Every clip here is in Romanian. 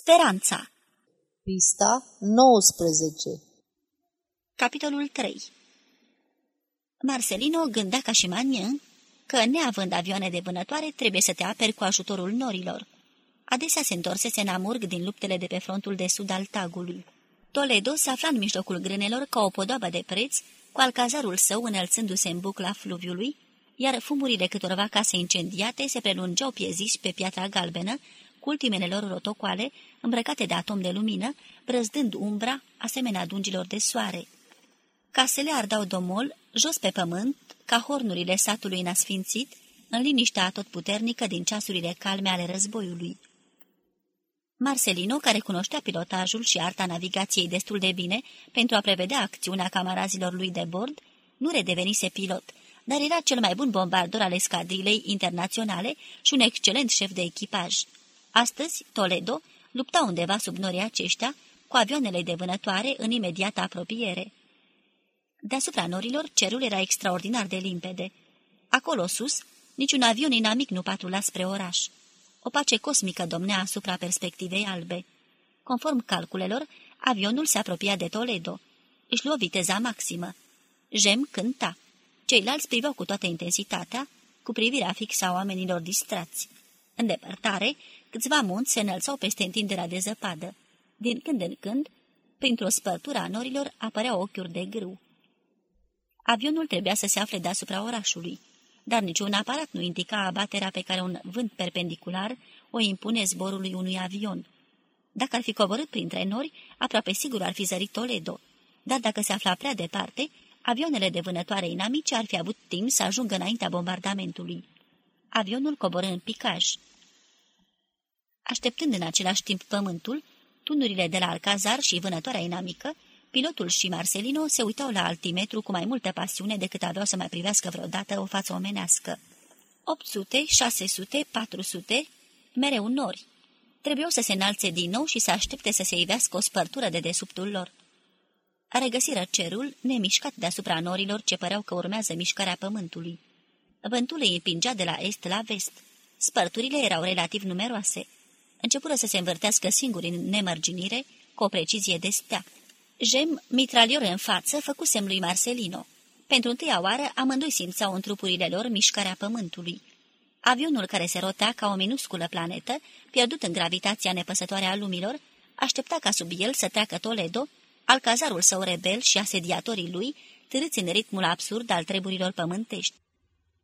Speranța Pista 19 Capitolul 3 Marcelino gândea ca și Magnin că, neavând avioane de vânătoare, trebuie să te aperi cu ajutorul norilor. Adesea se întorsese în amurg din luptele de pe frontul de sud al tagului. Toledo se afla în mijlocul grânelor ca o podoabă de preț, cu alcazarul său înălțându-se în bucla fluviului, iar fumurile câtorva case incendiate se prelungeau pieziși pe piatra galbenă, cu ultimele lor rotocoale, îmbrăcate de atom de lumină, brăzdând umbra, asemenea dungilor de soare. Casele ardau domol, jos pe pământ, ca hornurile satului nasfințit, în liniștea atotputernică din ceasurile calme ale războiului. Marcelino, care cunoștea pilotajul și arta navigației destul de bine pentru a prevedea acțiunea camarazilor lui de bord, nu redevenise pilot, dar era cel mai bun bombardor al escadrilei internaționale și un excelent șef de echipaj. Astăzi, Toledo lupta undeva sub norii aceștia, cu avioanele de vânătoare în imediată apropiere. Deasupra norilor, cerul era extraordinar de limpede. Acolo sus, niciun avion inamic nu patrula spre oraș. O pace cosmică domnea asupra perspectivei albe. Conform calculelor, avionul se apropia de Toledo. Își luă viteza maximă. Jem cânta. Ceilalți priveau cu toată intensitatea, cu privirea fixă a oamenilor distrați. În depărtare, câțiva munți se înălțau peste întinderea de zăpadă. Din când în când, printr-o spărtură a norilor, apăreau ochiuri de grâu. Avionul trebuia să se afle deasupra orașului, dar niciun aparat nu indica abaterea pe care un vânt perpendicular o impune zborului unui avion. Dacă ar fi coborât printre nori, aproape sigur ar fi zărit Toledo, dar dacă se afla prea departe, avioanele de vânătoare inamice ar fi avut timp să ajungă înaintea bombardamentului. Avionul coboră în picaj. Așteptând în același timp pământul, tunurile de la Alcazar și vânătoarea inamică, pilotul și Marcelino se uitau la altimetru cu mai multă pasiune decât aveau să mai privească vreodată o față omenească. 800, 600, 400, mereu nori. Trebuiau să se înalțe din nou și să aștepte să se ivească o spărtură de desubtul lor. Regăsiră cerul, nemișcat deasupra norilor ce păreau că urmează mișcarea pământului. Vântul îi împingea de la est la vest. Spărturile erau relativ numeroase. Începură să se învârtească singuri în nemărginire, cu o precizie de stea. Jem, mitralior în față, făcu semn lui Marcelino. Pentru întâia oară, amândoi simțeau în trupurile lor mișcarea pământului. Avionul care se rotea ca o minusculă planetă, pierdut în gravitația nepăsătoare a lumilor, aștepta ca sub el să treacă Toledo, alcazarul său rebel și asediatorii lui, târâți în ritmul absurd al treburilor pământești.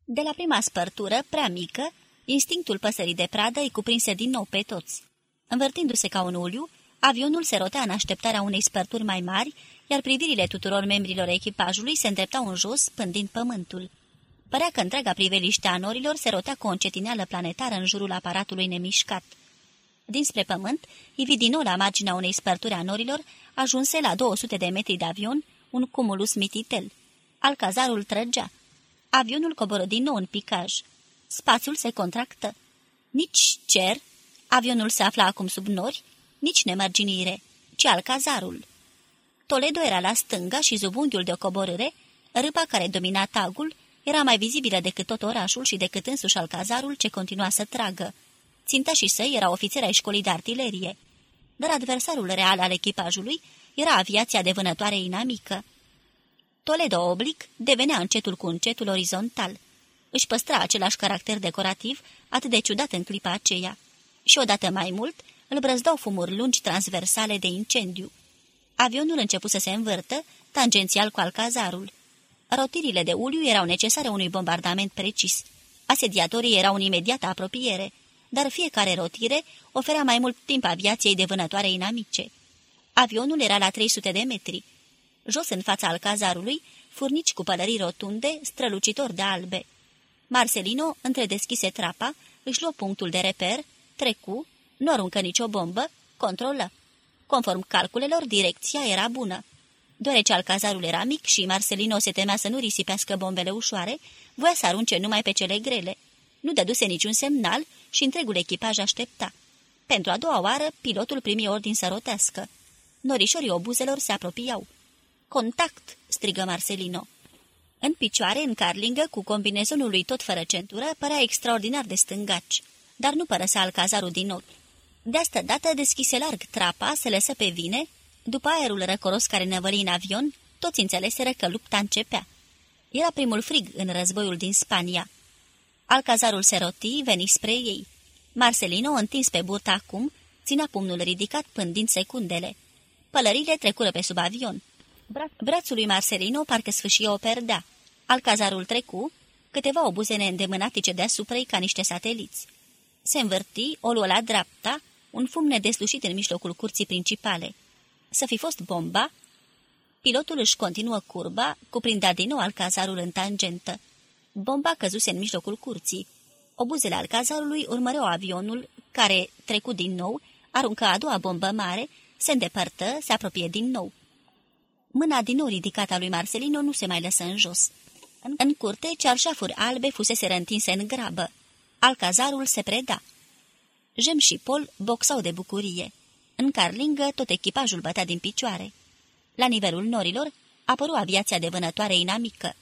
De la prima spărtură, prea mică, instinctul păsării de pradă îi cuprinse din nou pe toți. Învârtindu-se ca un uliu, avionul se rotea în așteptarea unei spărturi mai mari, iar privirile tuturor membrilor echipajului se îndreptau în jos, pândind pământul. Părea că întreaga priveliște a norilor se rotea cu o încetineală planetară în jurul aparatului nemișcat. Dinspre pământ, ivi din nou la marginea unei spărturi a norilor, ajunse la 200 de metri de avion, un cumulus mititel. Alcazarul trăgea. Avionul coboră din nou în picaj. Spațiul se contractă. Nici cer, avionul se afla acum sub nori, nici nemărginire, ci alcazarul. Toledo era la stânga și sub unghiul de coborâre, râpa care domina tagul era mai vizibilă decât tot orașul și decât însuși alcazarul ce continua să tragă. și săi era ofițer ai școlii de artilerie, dar adversarul real al echipajului era aviația de vânătoare inamică. Toledo oblic devenea încetul cu încetul orizontal. Își păstra același caracter decorativ, atât de ciudat în clipa aceea. Și odată mai mult, îl brăzdau fumuri lungi transversale de incendiu. Avionul început să se învârtă, tangențial cu alcazarul. Rotirile de uliu erau necesare unui bombardament precis. Asediatorii erau în imediată apropiere, dar fiecare rotire oferea mai mult timp aviației de vânătoare inamice. Avionul era la 300 de metri. Jos în fața alcazarului, furnici cu pălării rotunde, strălucitor de albe. Marcelino întredeschise trapa, își luă punctul de reper, trecu, nu aruncă nicio bombă, controlă. Conform calculelor, direcția era bună. Deoarece alcazarul era mic și Marcelino se temea să nu risipească bombele ușoare, voia să arunce numai pe cele grele. Nu dăduse niciun semnal și întregul echipaj aștepta. Pentru a doua oară, pilotul primi ordin să rotească. Norișorii obuzelor se apropiau. Contact!" strigă Marcelino. În picioare, în carlingă, cu combinezonul lui tot fără centură, părea extraordinar de stângaci, dar nu părăsea alcazarul din ochi. De asta dată deschise larg trapa, se lăsă pe vine, după aerul răcoros care năvăli în avion, toți înțeleseră că lupta începea. Era primul frig în războiul din Spania. Alcazarul se roti, veni spre ei. Marcelino, întins pe burtă acum, ținea pumnul ridicat pândind secundele. Pălările trecură pe sub avion. Brațul lui Marcelino parcă sfâșie o perdea. Alcazarul trecu, câteva obuze neîndemânatice deasupra ca niște sateliți. Se învârti, o luă la dreapta, un fum nedeslușit în mijlocul curții principale. Să fi fost bomba? Pilotul își continuă curba, cuprinda din nou alcazarul în tangentă. Bomba căzuse în mijlocul curții. Obuzele alcazarului urmăreau avionul, care, trecut din nou, aruncă a doua bombă mare, se îndepărtă, se apropie din nou. Mâna din nou ridicată a lui Marcelino nu se mai lăsă în jos. În curte, cearșafuri albe fusese întinse în grabă. Alcazarul se preda. Jem și Pol boxau de bucurie. În carlingă, tot echipajul bătea din picioare. La nivelul norilor, apăru aviația de vânătoare inamică.